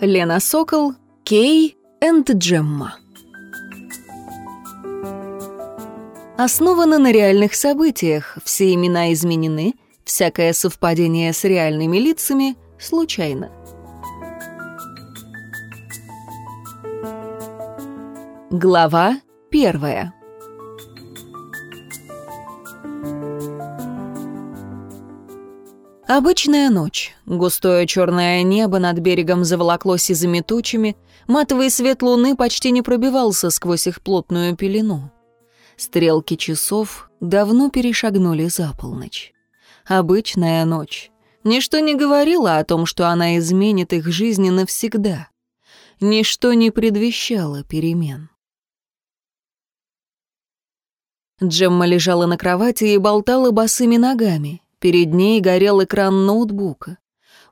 Лена Сокол, Кей энд Джемма. Основано на реальных событиях, все имена изменены, всякое совпадение с реальными лицами случайно. Глава первая. Обычная ночь. Густое черное небо над берегом заволокло сизыми тучами, матовый свет луны почти не пробивался сквозь их плотную пелену. Стрелки часов давно перешагнули за полночь. Обычная ночь. Ничто не говорило о том, что она изменит их жизни навсегда. Ничто не предвещало перемен. Джемма лежала на кровати и болтала босыми ногами. Перед ней горел экран ноутбука.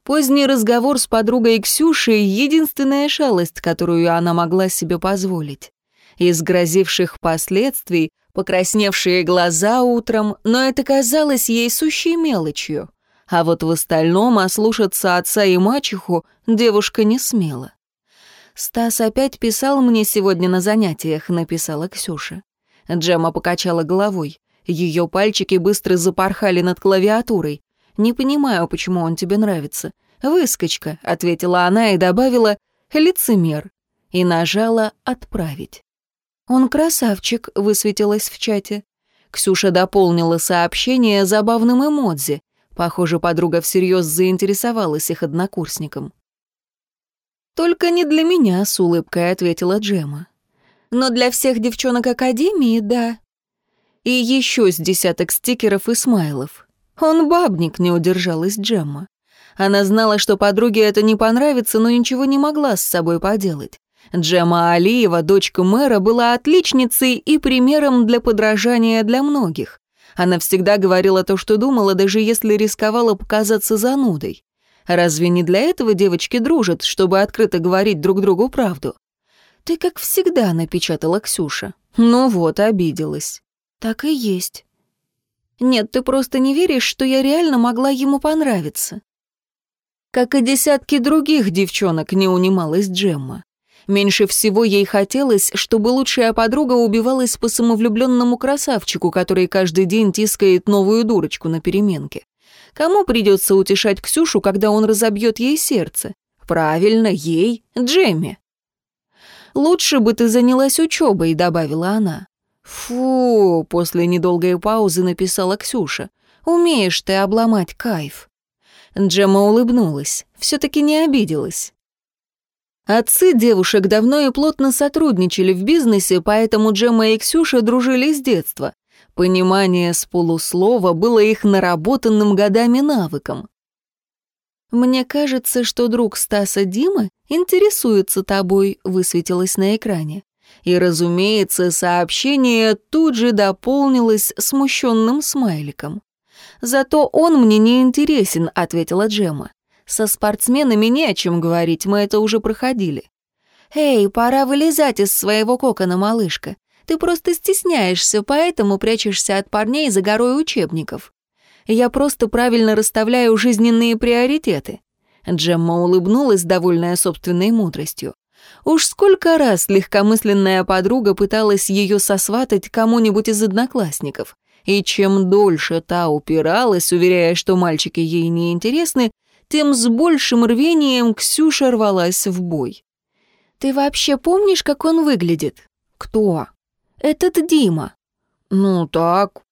Поздний разговор с подругой Ксюшей — единственная шалость, которую она могла себе позволить. Из грозивших последствий покрасневшие глаза утром, но это казалось ей сущей мелочью. А вот в остальном ослушаться отца и мачеху девушка не смела. «Стас опять писал мне сегодня на занятиях», — написала Ксюша. Джема покачала головой. Ее пальчики быстро запорхали над клавиатурой. «Не понимаю, почему он тебе нравится». «Выскочка», — ответила она и добавила «лицемер» и нажала «отправить». «Он красавчик», — высветилось в чате. Ксюша дополнила сообщение забавным эмодзи. Похоже, подруга всерьез заинтересовалась их однокурсником. «Только не для меня», — с улыбкой ответила Джема. «Но для всех девчонок Академии, да и еще с десяток стикеров и смайлов. Он бабник, не удержалась Джемма. Она знала, что подруге это не понравится, но ничего не могла с собой поделать. Джема Алиева, дочка мэра, была отличницей и примером для подражания для многих. Она всегда говорила то, что думала, даже если рисковала показаться занудой. Разве не для этого девочки дружат, чтобы открыто говорить друг другу правду? «Ты как всегда», — напечатала Ксюша. Ну вот, обиделась. Так и есть. Нет, ты просто не веришь, что я реально могла ему понравиться. Как и десятки других девчонок, не унималась Джемма. Меньше всего ей хотелось, чтобы лучшая подруга убивалась по самовлюбленному красавчику, который каждый день тискает новую дурочку на переменке. Кому придется утешать Ксюшу, когда он разобьет ей сердце? Правильно, ей, Джемме. «Лучше бы ты занялась учебой», — добавила она. «Фу!» — после недолгой паузы написала Ксюша. «Умеешь ты обломать кайф». Джема улыбнулась, все-таки не обиделась. Отцы девушек давно и плотно сотрудничали в бизнесе, поэтому Джема и Ксюша дружили с детства. Понимание с полуслова было их наработанным годами навыком. «Мне кажется, что друг Стаса Дима интересуется тобой», — высветилось на экране. И, разумеется, сообщение тут же дополнилось смущенным смайликом. «Зато он мне не интересен», — ответила Джема. «Со спортсменами не о чем говорить, мы это уже проходили». «Эй, пора вылезать из своего кокона, малышка. Ты просто стесняешься, поэтому прячешься от парней за горой учебников. Я просто правильно расставляю жизненные приоритеты». Джемма улыбнулась, довольная собственной мудростью. Уж сколько раз легкомысленная подруга пыталась ее сосватать кому-нибудь из одноклассников. И чем дольше та упиралась, уверяя, что мальчики ей не интересны, тем с большим рвением Ксюша рвалась в бой. «Ты вообще помнишь, как он выглядит?» «Кто?» «Этот Дима». «Ну так».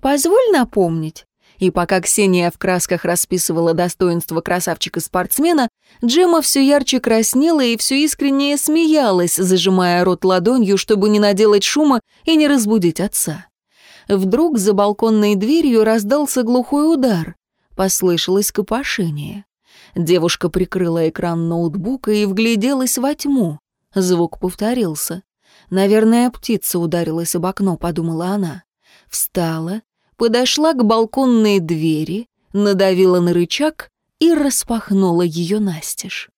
«Позволь напомнить. И пока Ксения в красках расписывала достоинство красавчика-спортсмена, Джема все ярче краснела и все искреннее смеялась, зажимая рот ладонью, чтобы не наделать шума и не разбудить отца. Вдруг за балконной дверью раздался глухой удар. Послышалось копошение. Девушка прикрыла экран ноутбука и вгляделась во тьму. Звук повторился. «Наверное, птица ударилась об окно», — подумала она. Встала, подошла к балконной двери, надавила на рычаг и распахнула ее настежь.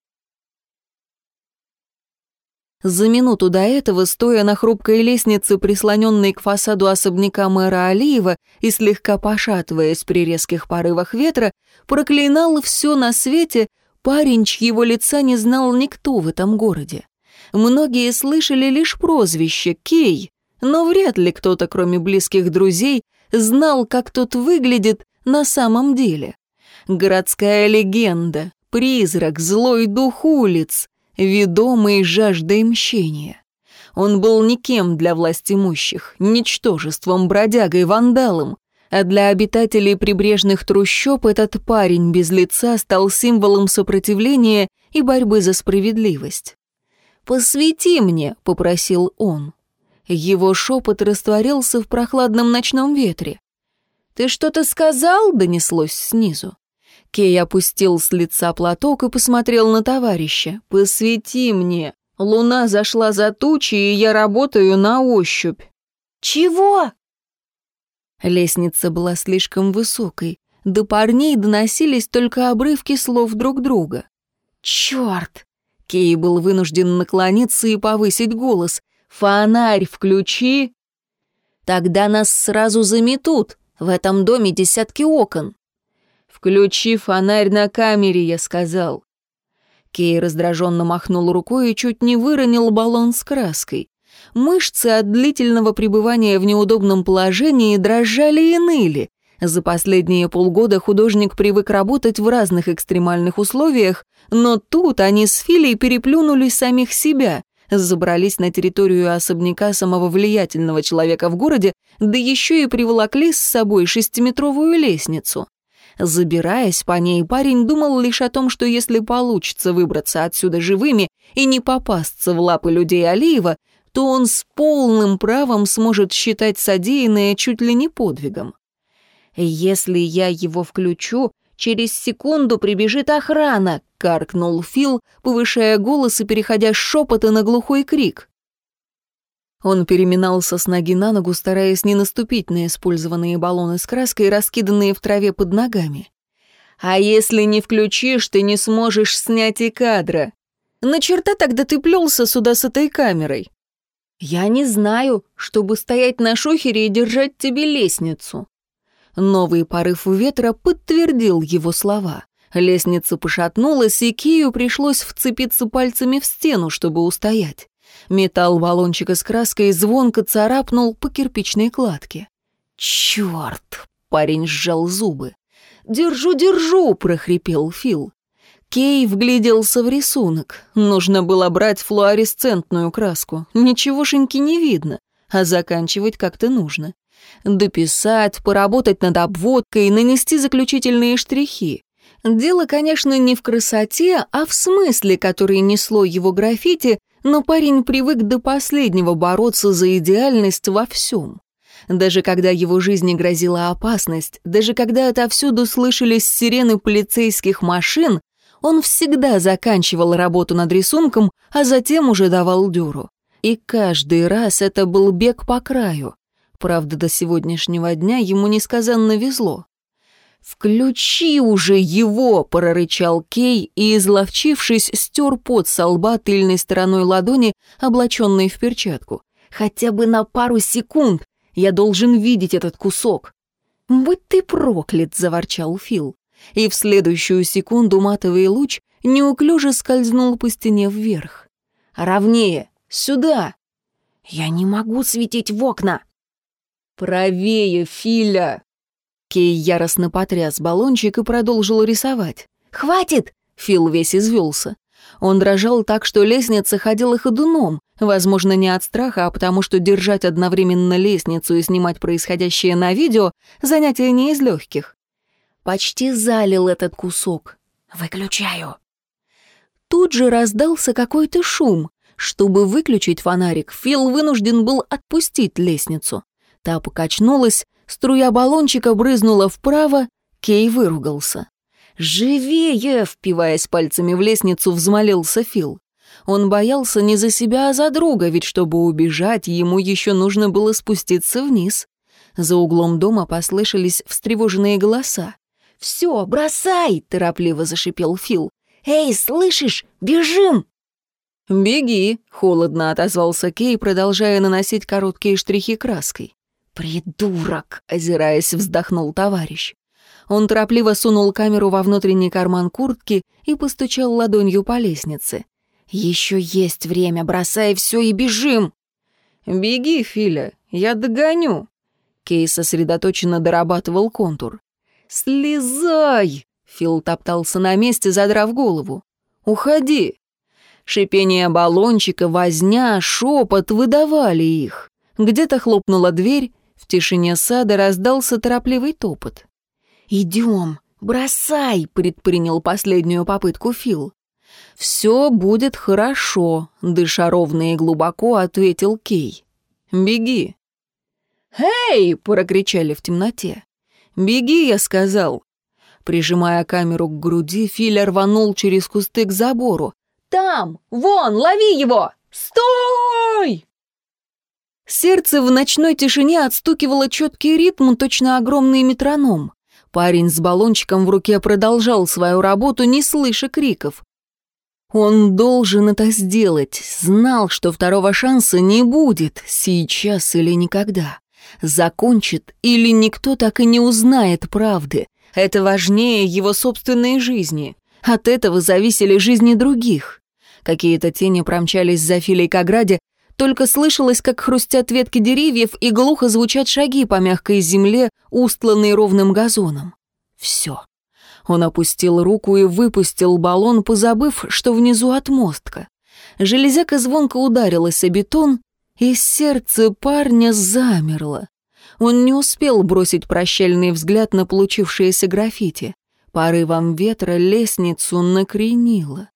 За минуту до этого, стоя на хрупкой лестнице, прислоненной к фасаду особняка мэра Алиева и слегка пошатываясь при резких порывах ветра, проклинал все на свете парень, чьего лица не знал никто в этом городе. Многие слышали лишь прозвище «Кей», но вряд ли кто-то, кроме близких друзей, знал, как тот выглядит на самом деле. Городская легенда, призрак, злой дух улиц, ведомый жаждой мщения. Он был никем для власть имущих, ничтожеством, бродягой, вандалом, а для обитателей прибрежных трущоб этот парень без лица стал символом сопротивления и борьбы за справедливость. «Посвети мне», — попросил он. Его шепот растворился в прохладном ночном ветре. «Ты что-то сказал?» — донеслось снизу. Кей опустил с лица платок и посмотрел на товарища. «Посвети мне. Луна зашла за тучи, и я работаю на ощупь». «Чего?» Лестница была слишком высокой. До парней доносились только обрывки слов друг друга. «Чёрт!» Кей был вынужден наклониться и повысить голос. «Фонарь включи!» «Тогда нас сразу заметут. В этом доме десятки окон». «Включи фонарь на камере», — я сказал. Кей раздраженно махнул рукой и чуть не выронил баллон с краской. Мышцы от длительного пребывания в неудобном положении дрожали и ныли. За последние полгода художник привык работать в разных экстремальных условиях, но тут они с Филей переплюнули самих себя, забрались на территорию особняка самого влиятельного человека в городе, да еще и приволокли с собой шестиметровую лестницу. Забираясь по ней, парень думал лишь о том, что если получится выбраться отсюда живыми и не попасться в лапы людей Алиева, то он с полным правом сможет считать содеянное чуть ли не подвигом. «Если я его включу, через секунду прибежит охрана», — каркнул Фил, повышая голос и переходя с шепота на глухой крик. Он переминался с ноги на ногу, стараясь не наступить на использованные баллоны с краской, раскиданные в траве под ногами. «А если не включишь, ты не сможешь снять и кадра. На черта тогда ты плелся сюда с этой камерой?» «Я не знаю, чтобы стоять на шухере и держать тебе лестницу». Новый порыв ветра подтвердил его слова. Лестница пошатнулась, и Кию пришлось вцепиться пальцами в стену, чтобы устоять. Металл баллончика с краской звонко царапнул по кирпичной кладке. «Чёрт!» — парень сжал зубы. «Держу, держу!» — прохрипел Фил. Кей вгляделся в рисунок. Нужно было брать флуоресцентную краску. Ничегошеньки не видно, а заканчивать как-то нужно. Дописать, поработать над обводкой, нанести заключительные штрихи. Дело, конечно, не в красоте, а в смысле, который несло его граффити, но парень привык до последнего бороться за идеальность во всем. Даже когда его жизни грозила опасность, даже когда отовсюду слышались сирены полицейских машин, он всегда заканчивал работу над рисунком, а затем уже давал дёру. И каждый раз это был бег по краю. Правда, до сегодняшнего дня ему несказанно везло. «Включи уже его!» — прорычал Кей и, изловчившись, стер пот со лба тыльной стороной ладони, облаченной в перчатку. «Хотя бы на пару секунд! Я должен видеть этот кусок!» «Будь ты проклят!» — заворчал Фил. И в следующую секунду матовый луч неуклюже скользнул по стене вверх. «Ровнее! Сюда!» «Я не могу светить в окна!» «Правее, Филя!» Кей яростно потряс баллончик и продолжил рисовать. «Хватит!» — Фил весь извелся. Он дрожал так, что лестница ходила ходуном, возможно, не от страха, а потому что держать одновременно лестницу и снимать происходящее на видео — занятие не из легких. Почти залил этот кусок. «Выключаю». Тут же раздался какой-то шум. Чтобы выключить фонарик, Фил вынужден был отпустить лестницу. Та покачнулась, Струя баллончика брызнула вправо, Кей выругался. «Живее!» — впиваясь пальцами в лестницу, взмолился Фил. Он боялся не за себя, а за друга, ведь чтобы убежать, ему еще нужно было спуститься вниз. За углом дома послышались встревоженные голоса. «Все, бросай!» — торопливо зашипел Фил. «Эй, слышишь? Бежим!» «Беги», — холодно отозвался Кей, продолжая наносить короткие штрихи краской. «Придурок!» — озираясь, вздохнул товарищ. Он торопливо сунул камеру во внутренний карман куртки и постучал ладонью по лестнице. «Еще есть время, бросай все и бежим!» «Беги, Филя, я догоню!» Кей сосредоточенно дорабатывал контур. «Слезай!» — Фил топтался на месте, задрав голову. «Уходи!» Шипение баллончика, возня, шепот выдавали их. Где-то хлопнула дверь, в тишине сада раздался торопливый топот. «Идем, бросай!» — предпринял последнюю попытку Фил. «Все будет хорошо», — дыша ровно и глубоко ответил Кей. «Беги». «Эй!» — прокричали в темноте. «Беги!» — я сказал. Прижимая камеру к груди, Филя рванул через кусты к забору. «Там! Вон! Лови его! Стой!» Сердце в ночной тишине отстукивало четкий ритм, точно огромный метроном. Парень с баллончиком в руке продолжал свою работу, не слыша криков. Он должен это сделать, знал, что второго шанса не будет, сейчас или никогда. Закончит, или никто так и не узнает правды. Это важнее его собственной жизни. От этого зависели жизни других. Какие-то тени промчались за Филей к ограде, только слышалось, как хрустят ветки деревьев и глухо звучат шаги по мягкой земле, устланной ровным газоном. Все. Он опустил руку и выпустил баллон, позабыв, что внизу отмостка. Железяка звонко ударилась о бетон, и сердце парня замерло. Он не успел бросить прощальный взгляд на получившееся граффити. Порывом ветра лестницу накренило.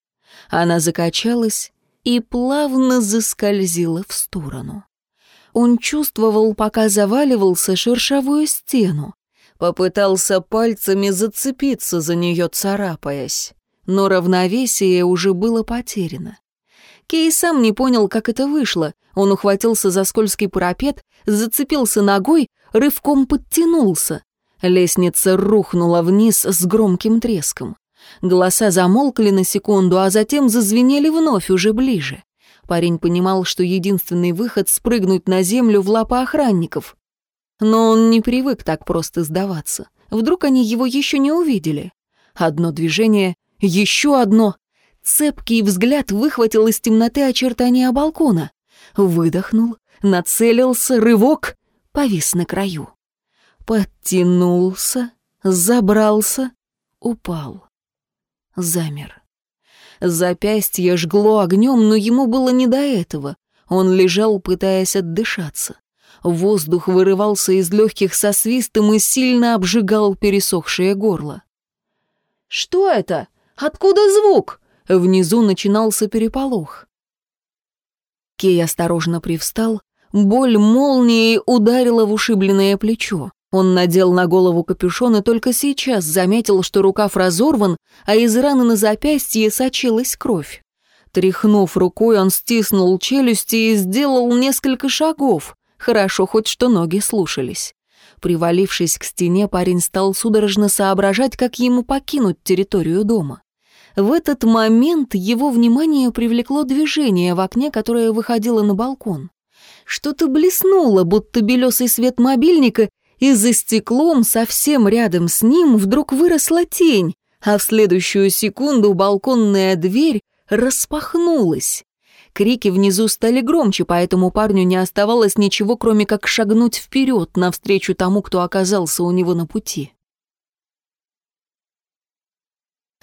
Она закачалась и плавно заскользила в сторону. Он чувствовал, пока заваливался шершавую стену. Попытался пальцами зацепиться за нее, царапаясь. Но равновесие уже было потеряно. Кей сам не понял, как это вышло. Он ухватился за скользкий парапет, зацепился ногой, рывком подтянулся. Лестница рухнула вниз с громким треском. Голоса замолкли на секунду, а затем зазвенели вновь уже ближе. Парень понимал, что единственный выход — спрыгнуть на землю в лапы охранников. Но он не привык так просто сдаваться. Вдруг они его еще не увидели. Одно движение, еще одно. Цепкий взгляд выхватил из темноты очертания балкона. Выдохнул, нацелился, рывок, повис на краю. Подтянулся, забрался, упал замер. Запястье жгло огнем, но ему было не до этого. Он лежал, пытаясь отдышаться. Воздух вырывался из легких со свистом и сильно обжигал пересохшее горло. «Что это? Откуда звук?» Внизу начинался переполох. Кей осторожно привстал, боль молнией ударила в ушибленное плечо. Он надел на голову капюшон и только сейчас заметил, что рукав разорван, а из раны на запястье сочилась кровь. Тряхнув рукой, он стиснул челюсти и сделал несколько шагов. Хорошо хоть что ноги слушались. Привалившись к стене, парень стал судорожно соображать, как ему покинуть территорию дома. В этот момент его внимание привлекло движение в окне, которое выходило на балкон. Что-то блеснуло, будто белесый свет мобильника, и за стеклом совсем рядом с ним вдруг выросла тень, а в следующую секунду балконная дверь распахнулась. Крики внизу стали громче, поэтому парню не оставалось ничего, кроме как шагнуть вперед навстречу тому, кто оказался у него на пути.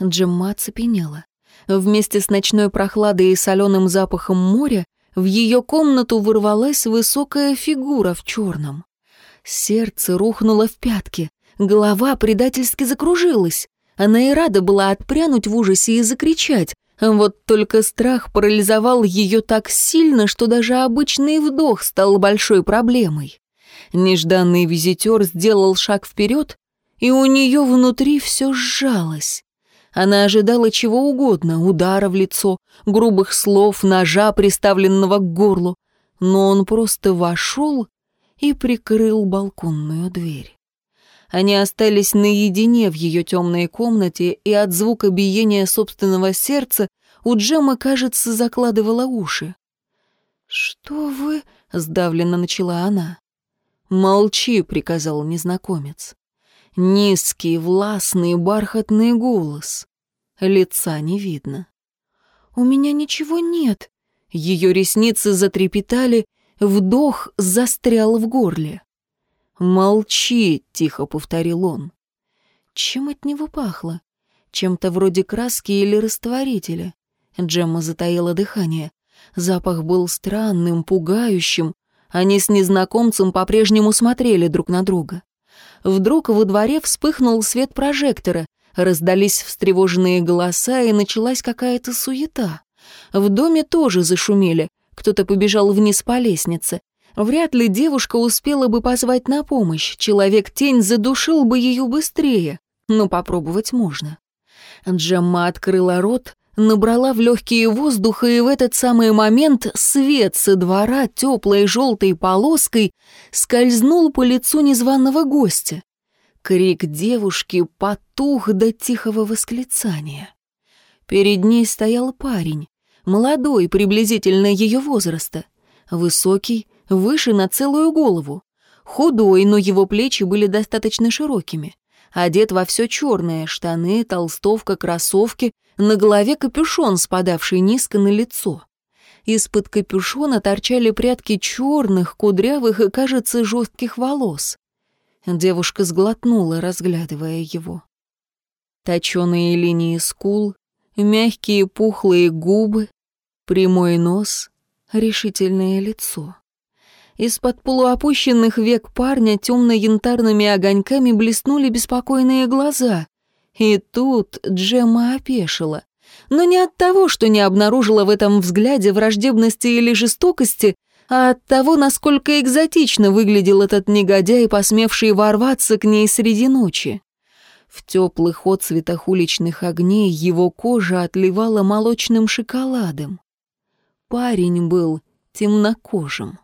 Джемма цепенела. Вместе с ночной прохладой и соленым запахом моря в ее комнату ворвалась высокая фигура в черном. Сердце рухнуло в пятки, голова предательски закружилась. Она и рада была отпрянуть в ужасе и закричать. Вот только страх парализовал ее так сильно, что даже обычный вдох стал большой проблемой. Нежданный визитер сделал шаг вперед, и у нее внутри все сжалось. Она ожидала чего угодно, удара в лицо, грубых слов, ножа, приставленного к горлу. Но он просто вошел и прикрыл балконную дверь. Они остались наедине в ее темной комнате, и от звука биения собственного сердца У Джеммы, кажется, закладывала уши. «Что вы...» — сдавленно начала она. «Молчи», — приказал незнакомец. Низкий, властный, бархатный голос. Лица не видно. «У меня ничего нет». Ее ресницы затрепетали, вдох застрял в горле. «Молчи», — тихо повторил он. Чем от него пахло? Чем-то вроде краски или растворителя. Джемма затаила дыхание. Запах был странным, пугающим. Они с незнакомцем по-прежнему смотрели друг на друга. Вдруг во дворе вспыхнул свет прожектора, раздались встревоженные голоса, и началась какая-то суета. В доме тоже зашумели, кто-то побежал вниз по лестнице. Вряд ли девушка успела бы позвать на помощь, человек-тень задушил бы ее быстрее, но попробовать можно. Джемма открыла рот, набрала в легкие воздуха, и в этот самый момент свет со двора теплой желтой полоской скользнул по лицу незваного гостя. Крик девушки потух до тихого восклицания. Перед ней стоял парень, молодой, приблизительно ее возраста, высокий, выше на целую голову, худой, но его плечи были достаточно широкими одет во все черное, штаны, толстовка, кроссовки, на голове капюшон, спадавший низко на лицо. Из-под капюшона торчали прядки черных, кудрявых и, кажется, жестких волос. Девушка сглотнула, разглядывая его. Точеные линии скул, мягкие пухлые губы, прямой нос, решительное лицо. Из-под полуопущенных век парня темно-янтарными огоньками блеснули беспокойные глаза. И тут Джема опешила. Но не от того, что не обнаружила в этом взгляде враждебности или жестокости, а от того, насколько экзотично выглядел этот негодяй, посмевший ворваться к ней среди ночи. В теплых отцветах уличных огней его кожа отливала молочным шоколадом. Парень был темнокожим.